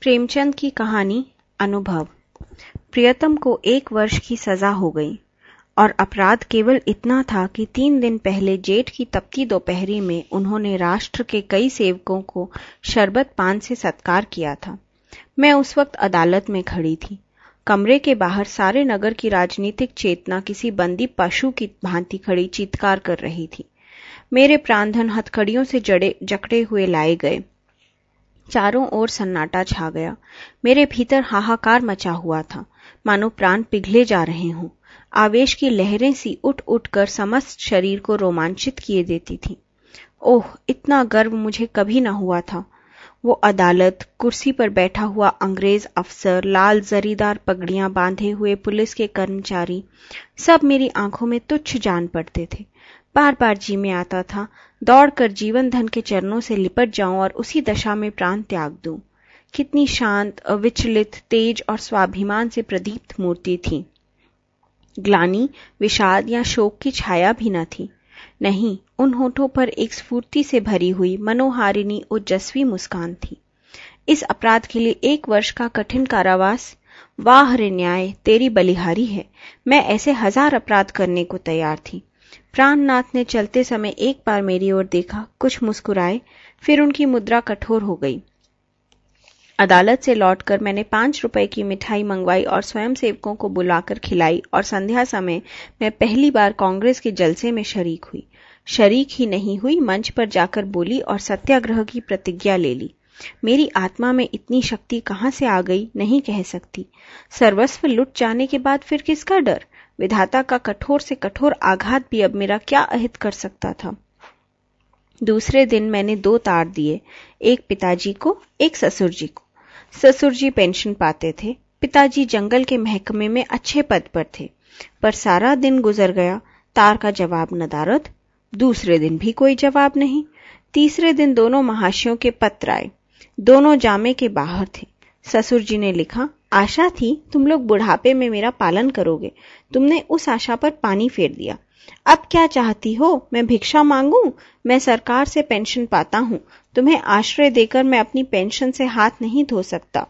प्रेमचंद की कहानी, अनुभव। प्रियतम को एक वर्ष की सजा हो गई और अपराध केवल इतना था कि तीन दिन पहले जेठ की तपती दोपहरी में उन्होंने राष्ट्र के कई सेवकों को शरबत पान से सत्कार किया था। मैं उस वक्त अदालत में खड़ी थी। कमरे के बाहर सारे नगर की राजनीतिक चेतना किसी बंदी पशु की भांति खड़ी चीतकार कर रही थी। मेरे प्राणधन हथकड़ियों से जड़े जकड़े हुए लाए गए। चारों ओर सन्नाटा छा गया। मेरे भीतर हाहाकार मचा हुआ था। मानो प्राण पिघले जा रहे हों। आवेश की लहरें सी उठ उठ कर समस्त शरीर को रोमांचित किए देती थी। ओह, इतना गर्व मुझे कभी न हुआ था। वो अदालत, कुर्सी पर बैठा हुआ अंग्रेज़ अफसर, लाल जरीदार पगड़ियाँ बांधे हुए पुलिस के कर्मचारी, सब मेरी आँखों में तुच्छ जान पड़ते थे। बार बार जी में आता था, दौड़कर जीवन धन के चरणों से लिपट जाऊँ और उसी दशा में प्राण त्याग दूँ। कितनी शांत, अविचलित, तेज और स्वाभिमान से प्रदीप्त मूर्ति थी। ग्लानी, विषाद या शोक की छाया भी न थी। नहीं, उन होठों पर एक स्फूर्ति से भरी हुई, मनोहारिणी, ओजस्वी मुस्कान थी। इस अपराध के लिए एक वर्ष का कठिन कारावास? वाह न्याय, तेरी बलिहारी है। मैं ऐसे हज़ार अपराध करने को तैयार थी। प्राणनाथ ने चलते समय एक बार मेरी ओर देखा, कुछ मुस्कुराए, फिर उनकी मुद्रा कठोर हो गई। अदालत से लौटकर मैंने पाँच रुपए की मिठाई मंगवाई और स्वयं सेवकों को बुलाकर खिलाई और संध्या समय मैं पहली बार कांग्रेस के जलसे में शरीक हुई। शरीक ही नहीं हुई, मंच पर जाकर बोली और सत्याग्रह की प्रतिज्ञा ले ली। मेरी आत्मा में इतनी शक्ति कहाँ से आ गई, नहीं कह सकती। सर्वस्व लुट जाने के बाद फिर किसका डर? विधाता का कठोर से कठोर आघात भी अब मेरा क्या अहित कर सकता था? दूसरे दिन मैंने दो तार दिए, एक पिताजी को, एक ससुर जी को। ससुर जी पेंशन पाते थे। पिताजी जंगल के महकमे में अच्छे पद पर थे। पर सारा दिन गुजर गया, तार का जवाब नदारद, दूसरे दिन भी कोई जवाब नहीं। तीसरे दिन दोनों महाशयों के पत्र आए। दोनों जामे के बाहर थे। ससुर जी ने लिखा, आशा थी तुम लोग बुढ़ापे में मेरा पालन करोगे। तुमने उस आशा पर पानी फेर दिया। अब क्या चाहती हो? मैं भिक्षा मांगू? मैं सरकार से पेंशन पाता हूँ। तुम्हें आश्रय देकर मैं अपनी पेंशन से हाथ नहीं धो सकता।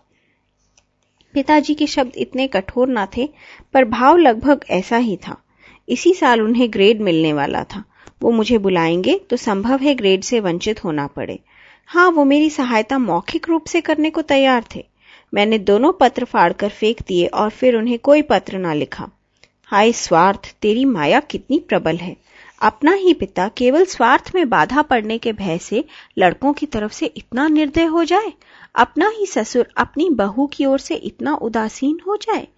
पिताजी के शब्द इतने कठोर ना थे, पर भाव लगभग ऐसा ही था। इसी साल उन्हें ग्रेड मिलने वाला था। वो मुझे बुलाएँगे तो संभव है ग्रेड से वंचित होना पड़े। हाँ वो मेरी सहायता मौखिक रूप से करने को तैयार थे। मैंने दोनों पत्र फाड़कर फेंक दिए और फिर उन्हें कोई पत्र ना लिखा। हाय स्वार्थ, तेरी माया कितनी प्रबल है। अपना ही पिता केवल स्वार्थ में बाधा पड़ने के भय से लड़कों की तरफ़ से इतना निर्दय हो जाए? अपना ही ससुर अपनी बहू की ओर से इतना उदासीन हो जाए?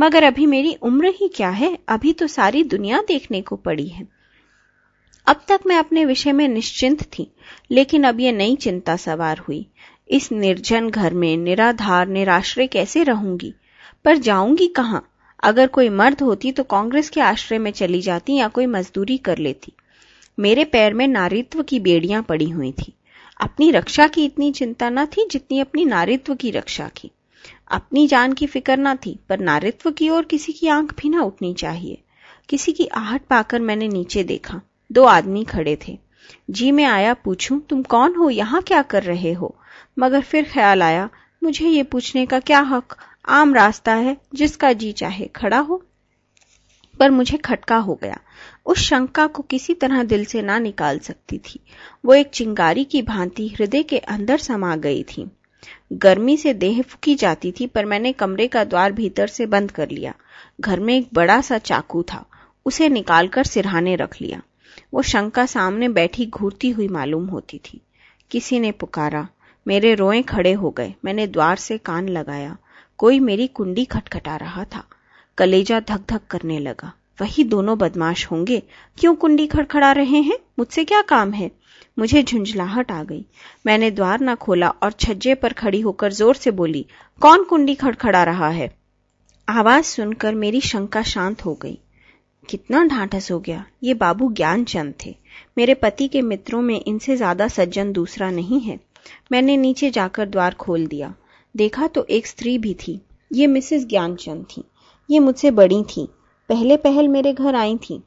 मगर अभी मेरी उम्र ही क्या है? अभी तो सारी दुनिया देखने को पड़ी है। अब तक मैं अपने विषय में निश्चिंत थी, लेकिन अब यह नई चिंता सवार हुई। इस निर्जन घर में निराधार, निराश्रय कैसे रहूँगी? पर जाऊँगी कहाँ? अगर कोई मर्द होती तो कांग्रेस के आश्रय में चली जाती या कोई मजदूरी कर लेती। मेरे पैर में नारित्व की बेड़ियाँ पड़ी हुई थी। अपनी रक्षा की इतनी चिंता न थी जितनी अपनी नारित्व की रक्षा की। अपनी जान की फ़िक्र न थी, पर नारित्व की ओर किसी की आँख भी ना उठनी चाहिए। किसी की आहट पाकर मैंने नीचे देखा। दो आदमी खड़े थे। जी, मैं आया पूछूँ, तुम कौन हो? यहाँ क्या कर रहे हो? मगर फिर ख्याल आया, मुझे ये पूछने का क्या हक? आम रास्ता है, जिसका जी चाहे, खड़ा हो। पर मुझे खटका हो गया। उस शंका को किसी तरह दिल से ना निकाल सकती थी। वो एक चिंगारी की भांति हृदय के अंदर समा गई थी। गर्मी से देह फुकी जाती थी, पर मैंने कमरे का द्वार भीतर से बंद कर लिया। घर में एक बड़ा सा चाकू था, उसे निकालकर सिरहाने रख लिया। वो शंका सामने बैठी घूरती हुई मालूम होती थी। किसी ने पुकारा, मेरे रोए खड़े हो गए, मैंने द्वार से कान लगाया, कोई मेरी कुंडी खटखटा रहा था। कलेजा धक धक करने लगा, वही दोनों बदमाश होंगे, क्यों कुंडी खड़खड़ा रहे हैं? मुझसे क्या काम है? मुझे झुंझलाहट आ गई। मैंने द्वार ना खोला और छज्जे पर खड़ी होकर ज़ोर से बोली, कौन कुंडी खड़खड़ा रहा है? आवाज़ सुनकर मेरी शंका शांत हो गई। कितना ढांढस हो गया? ये बाबू ज्ञानचंद थे। मेरे पति के मित्रों में इनसे ज़्यादा सज्जन दूसरा नहीं है। मैंने नीचे जाकर द्वार खोल दिया। देखा तो एक स्त्री भी थी। ये मिसेस ज्ञानचंद थी। ये मुझसे बड़ी थी। पहले पहल मेरे घर आई थी।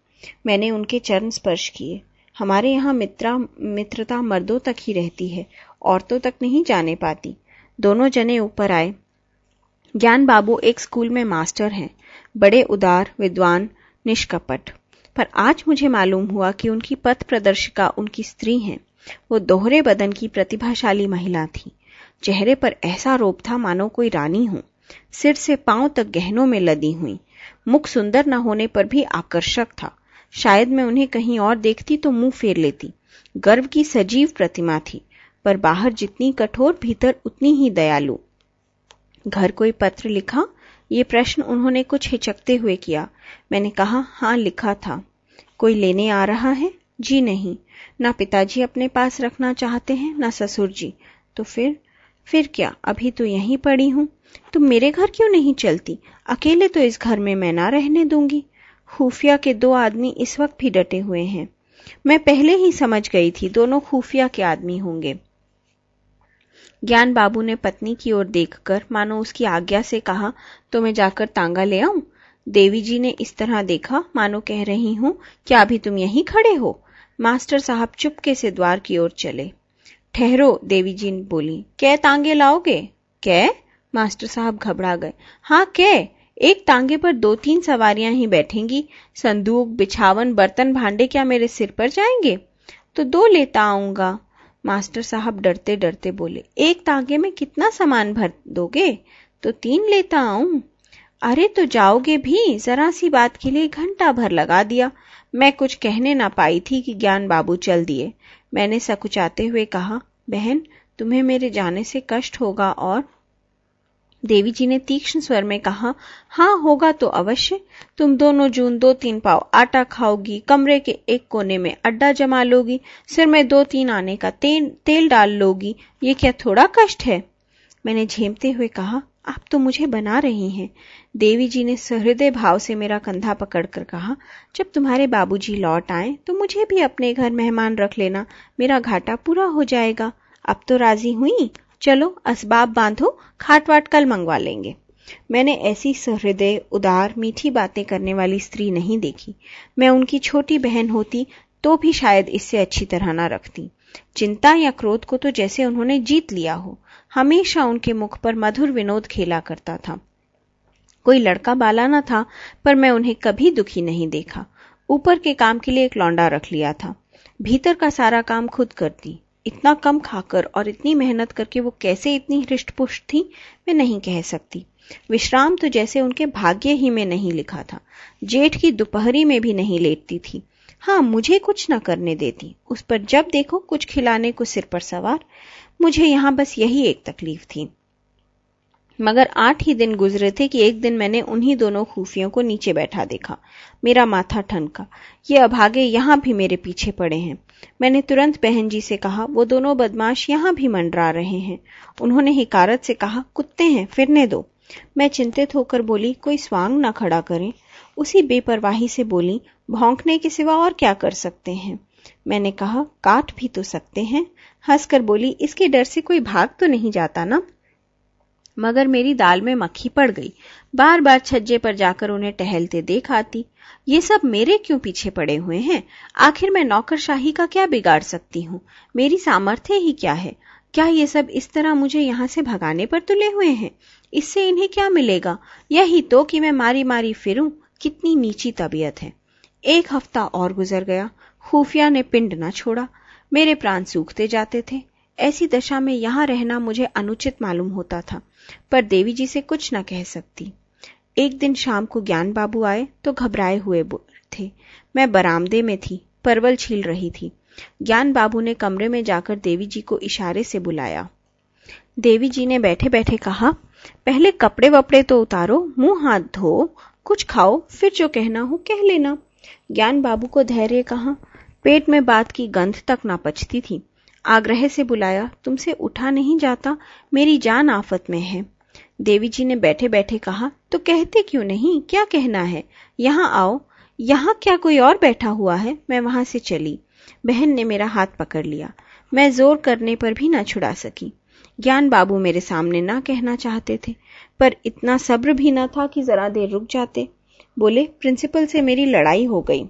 मैंने उनके चरण स्पर्श किए। हमारे यहाँ मित्रा, मित्रता मर्दों तक ही रहती है। औरतों तक नहीं जाने पाती। दोनों जने ऊपर आए। ज्ञान बाबू एक स्कूल में मास्टर हैं। बड़े उदार, विद्वान निष्कपट। पर आज मुझे मालूम हुआ कि उनकी पथ प्रदर्शिका उनकी स्त्री हैं। वो दोहरे बदन की प्रतिभाशाली महिला थी। चेहरे पर ऐसा रोप था मानो कोई रानी हो। सिर से पाँव तक गहनों में लदी हुई। मुख सुंदर न होने पर भी आकर्षक था। शायद मैं उन्हें कहीं और देखती तो मुँह फेर लेती। गर्व की सजीव प्रतिमा थी, पर बाहर जितनी कठोर भीतर उतनी ही दयालु। घर कोई पत्र लिखा? ये प्रश्न उन्होंने कुछ हिचकते हुए किया। मैंने कहा हाँ लिखा था। कोई लेने आ रहा है? जी नहीं। ना पिताजी अपने पास रखना चाहते हैं, ना ससुर जी। तो फिर? फिर क्या? अभी तो यहीं पड़ी हूँ। तुम मेरे घर क्यों नहीं चलती? अकेले तो इस घर में मैं ना रहने दूँगी। खुफिया के दो आदमी इस वक्त भी डटे हुए हैं। मैं पहले ही समझ गई थी, दोनों खुफिया के आदमी होंगे। ज्ञान बाबू ने पत्नी की ओर देखकर मानो उसकी आज्ञा से कहा तो मैं जाकर तांगा ले आऊँ? देवी जी ने इस तरह देखा, मानो कह रही हूँ, क्या अभी तुम यहीं खड़े हो? मास्टर साहब चुपके से द्वार की ओर चले। ठहरो, देवी जी बोली। कै तांगे लाओगे? कै? मास्टर साहब घबरा गए। हाँ कै? एक तांगे पर दो तीन सवारियाँ ही बैठेंगी। संदूक, बिछावन, बर्तन भांडे क्या मेरे सिर पर जाएँगे? तो दो लेता आऊँगा। मास्टर साहब डरते डरते बोले, एक तांगे में कितना सामान भर दोगे? तो तीन लेता आऊँ। अरे तो जाओगे भी। जरा सी बात के लिए घंटा भर लगा दिया। मैं कुछ कहने ना पाई थी कि ज्ञान बाबू चल दिए। मैंने सकुचाते हुए कहा, बहन, तुम्हें मेरे जाने से कष्ट होगा और देवी जी ने तीक्ष्ण स्वर में कहा हाँ होगा तो अवश्य। तुम दोनों जून दो तीन पाव आटा खाओगी, कमरे के एक कोने में अड्डा जमा लोगी, सिर में दो तीन आने का तेल तेल डाल लोगी। ये क्या थोड़ा कष्ट है? मैंने झेमते हुए कहा, आप तो मुझे बना रही हैं। देवी जी ने सहृदय भाव से मेरा कंधा पकड़कर कहा, जब तुम्हारे बाबूजी लौट आए तो मुझे भी अपने घर मेहमान रख लेना। मेरा घाटा पूरा हो जाएगा। अब तो राज़ी हुई? चलो, असबाब बांधो खाट वाट कल मंगवा लेंगे। मैंने ऐसी सहृदय, उदार, मीठी बातें करने वाली स्त्री नहीं देखी। मैं उनकी छोटी बहन होती तो भी शायद इससे अच्छी तरह ना रखती। चिंता या क्रोध को तो जैसे उन्होंने जीत लिया हो, हमेशा उनके मुख पर मधुर विनोद खेला करता था। कोई लड़का बाला न था, पर मैं उन्हें कभी दुखी नहीं देखा। ऊपर के काम के लिए एक लौंडा रख लिया था। भीतर का सारा काम खुद करती। इतना कम खाकर और इतनी मेहनत करके वो कैसे इतनी हृष्ट पुष्ट थी, मैं नहीं कह सकती। विश्राम तो जैसे उनके भाग्य ही में नहीं लिखा था। जेठ की दोपहरी में भी नहीं लेटती थी। हाँ मुझे कुछ न करने देती। उस पर जब देखो कुछ खिलाने को सिर पर सवार। मुझे यहाँ बस यही एक तकलीफ़ थी। मगर आठ ही दिन गुजरे थे कि एक दिन मैंने उन्हीं दोनों खूफियों को नीचे बैठा देखा। मेरा माथा ठनका। ये अभागे यहाँ भी मेरे पीछे पड़े हैं। मैंने तुरंत बहन जी से कहा, वो दोनों बदमाश यहाँ भी मंडरा रहे हैं। उन्होंने हिकारत से कहा, कुत्ते हैं, फिरने दो। मैं चिंतित होकर बोली, कोई स्वांग ना खड़ा करें। उसी बेपरवाही से बोली, भौंकने के सिवा और क्या कर सकते हैं? मैंने कहा, काट भी तो सकते हैं। हंसकर बोली, इसके डर से कोई भाग तो नहीं जाता ना? मगर मेरी दाल में मक्खी पड़ गई। बार बार छज्जे पर जाकर उन्हें टहलते देख आती, ये सब मेरे क्यों पीछे पड़े हुए हैं? आखिर मैं नौकरशाही का क्या बिगाड़ सकती हूँ? मेरी सामर्थ्य ही क्या है? क्या ये सब इस तरह मुझे यहाँ से भगाने पर तुले हुए हैं? इससे इन्हें क्या मिलेगा? यही तो कि मैं मारी मारी फिरूं, कितनी नीची तबीयत है। एक हफ़्ता और गुजर गया। खुफिया ने पिंड न छोड़ा। मेरे प्राण सूखते जाते थे। ऐसी दशा में यहाँ रहना मुझे अनुचित मालूम होता था, पर देवी जी से कुछ न कह सकती। एक दिन शाम को ज्ञान बाबू आए तो घबराए हुए थे। मैं बरामदे में थी, परवल छील रही थी। ज्ञान बाबू ने कमरे में जाकर देवी जी को इशारे से बुलाया। देवी जी ने बैठे बैठे कहा, पहले कपड़े वपड़े तो उतारो, मुँह हाथ धो, कुछ खाओ, फिर जो कहना हो कह लेना। ज्ञान बाबू को धैर्य कहा। पेट में बात की गंध तक ना पचती थी। आग्रह से बुलाया, तुमसे उठा नहीं जाता, मेरी जान आफत में है। देवी जी ने बैठे बैठे कहा तो कहते क्यों नहीं? क्या कहना है? यहाँ आओ। यहाँ क्या कोई और बैठा हुआ है? मैं वहाँ से चली। बहन ने मेरा हाथ पकड़ लिया। मैं ज़ोर करने पर भी ना छुड़ा सकी। ज्ञान बाबू मेरे सामने ना कहना चाहते थे, पर इतना सब्र भी ना था कि जरा देर रुक जाते। बोले, प्रिंसिपल से मेरी लड़ाई हो गई।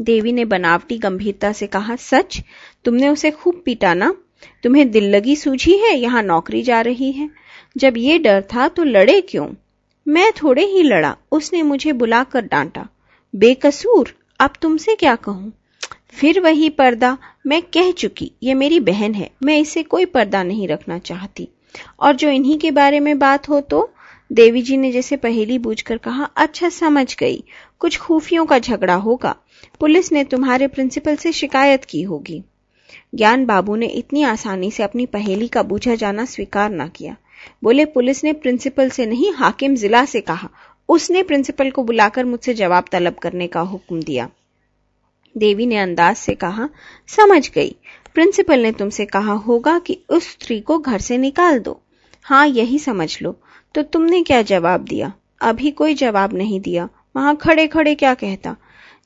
देवी ने बनावटी गंभीरता से कहा, सच, तुमने उसे खूब पीटा ना तुम्हें दिल लगी सूझी है, यहाँ नौकरी जा रही है। जब ये डर था तो लड़े क्यों? मैं थोड़े ही लड़ा, उसने मुझे बुलाकर डांटा। बेकसूर, अब तुमसे क्या कहूँ? फिर वही पर्दा, मैं कह चुकी, ये मेरी बहन है, मैं इसे कोई पर्दा नहीं रखना चाहती। और जो इन्हीं के बारे में बात हो तो? देवी जी ने जैसे पहेली बूझकर कहा अच्छा समझ गई। कुछ खूफियों का झगड़ा होगा। पुलिस ने तुम्हारे प्रिंसिपल से शिकायत की होगी। ज्ञान बाबू ने इतनी आसानी से अपनी पहेली का बूझा जाना स्वीकार न किया। बोले, पुलिस ने प्रिंसिपल से नहीं, हाकिम जिला से कहा। उसने प्रिंसिपल को बुलाकर मुझसे जवाब तलब करने का हुक्म दिया। देवी ने अंदाज से कहा, समझ गई। प्रिंसिपल ने तुमसे कहा होगा कि उस स्त्री को घर से निकाल दो। हाँ यही समझ लो। तो तुमने क्या जवाब दिया? अभी कोई जवाब नहीं दिया। वहाँ खड़े खड़े क्या कहता?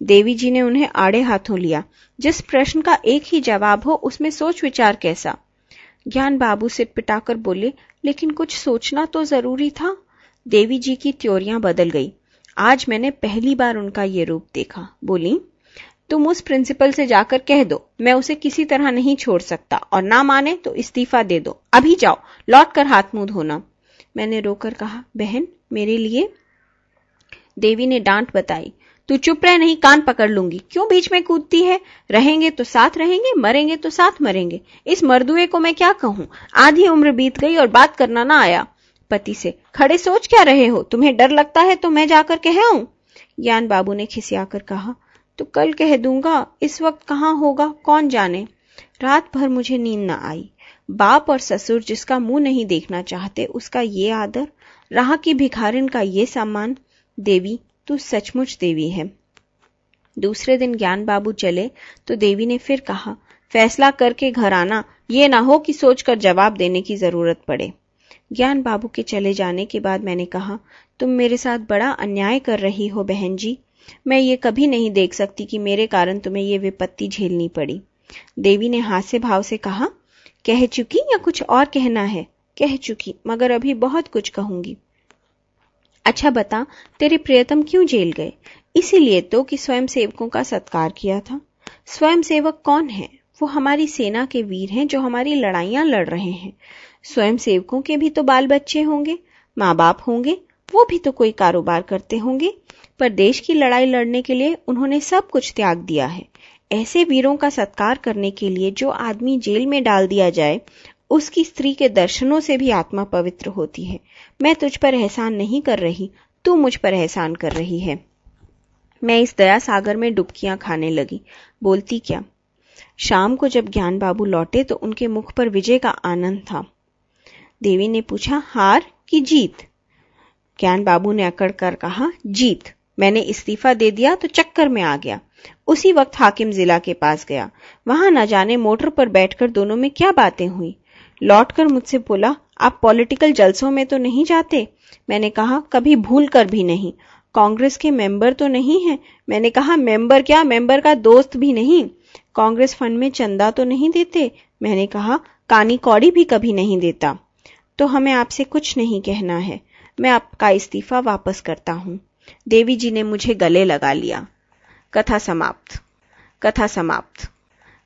देवी जी ने उन्हें आड़े हाथों लिया। जिस प्रश्न का एक ही जवाब हो, उसमें सोच विचार कैसा? ज्ञान बाबू सिर पिटाकर बोले, लेकिन कुछ सोचना तो ज़रूरी था? देवी जी की त्योरियाँ बदल गई। आज मैंने पहली बार उनका ये रूप देखा। बोली, तुम उस प्रिंसिपल से जाकर कह दो, मैं उसे किसी तरह नहीं छोड़ सकता। और ना माने तो इस्तीफा दे दो। अभी जाओ लौट कर हाथ मुँह धोना। मैंने रोकर कहा, बहन, मेरे लिए देवी ने डांट बताई, तू चुप रह, नहीं कान पकड़ लूँगी। क्यों बीच में कूदती है? रहेंगे तो साथ रहेंगे, मरेंगे तो साथ मरेंगे। इस मरदुए को मैं क्या कहूँ? आधी उम्र बीत गई और बात करना ना आया। पति से, खड़े सोच क्या रहे हो? तुम्हें डर लगता है तो मैं जाकर कह आऊँ? ज्ञान बाबू ने खिसियाकर कहा तो कल कह दूँगा, इस वक्त कहाँ होगा, कौन जाने? रात भर मुझे नींद न आई। बाप और ससुर जिसका मुँह नहीं देखना चाहते, उसका ये आदर, राह की भिखारिन का ये सम्मान देवी, तू सचमुच देवी है। दूसरे दिन ज्ञान बाबू चले तो देवी ने फिर कहा, फैसला करके घर आना, ये ना हो कि सोचकर जवाब देने की ज़रूरत पड़े। ज्ञान बाबू के चले जाने के बाद मैंने कहा, तुम मेरे साथ बड़ा अन्याय कर रही हो बहन जी। मैं ये कभी नहीं देख सकती कि मेरे कारण तुम्हें ये विपत्ति झेलनी पड़ी। देवी ने हास्य भाव से कहा, कह चुकी या कुछ और कहना है? कह चुकी, मगर अभी बहुत कुछ कहूँगी। अच्छा बता, तेरे प्रियतम क्यों जेल गए? इसीलिए तो कि स्वयं सेवकों का सत्कार किया था। स्वयं सेवक कौन है? वो हमारी सेना के वीर हैं जो हमारी लड़ाइयाँ लड़ रहे हैं। स्वयं सेवकों के भी तो बाल बच्चे होंगे माँ बाप होंगे, वो भी तो कोई कारोबार करते होंगे। पर देश की लड़ाई लड़ने के लिए उन्होंने सब कुछ त्याग दिया है। ऐसे वीरों का सत्कार करने के लिए जो आदमी जेल में डाल दिया जाए उसकी स्त्री के दर्शनों से भी आत्मा पवित्र होती है। मैं तुझ पर एहसान नहीं कर रही, तू मुझ पर एहसान कर रही है। मैं इस दया सागर में डुबकियाँ खाने लगी। बोलती क्या? शाम को जब ज्ञान बाबू लौटे तो उनके मुख पर विजय का आनंद था। देवी ने पूछा, हार की जीत? ज्ञान बाबू ने अकड़ कर कहा, जीत। मैंने इस्तीफा दे दिया तो चक्कर में आ गया। उसी वक्त हाकिम जिला के पास गया। वहाँ न जाने मोटर पर बैठकर दोनों में क्या बातें हुई? लौटकर मुझसे बोला, आप पॉलिटिकल जलसों में तो नहीं जाते? मैंने कहा, कभी भूल कर भी नहीं। कांग्रेस के मेंबर तो नहीं है। मैंने कहा, मेंबर क्या? मेंबर का दोस्त भी नहीं। कांग्रेस फंड में चंदा तो नहीं देते? मैंने कहा, कानी कौड़ी भी कभी नहीं देता। तो हमें आपसे कुछ नहीं कहना है। मैं आपका इस्तीफा वापस करता हूँ। देवी जी ने मुझे गले लगा लिया। कथा समाप्त। कथा समाप्त।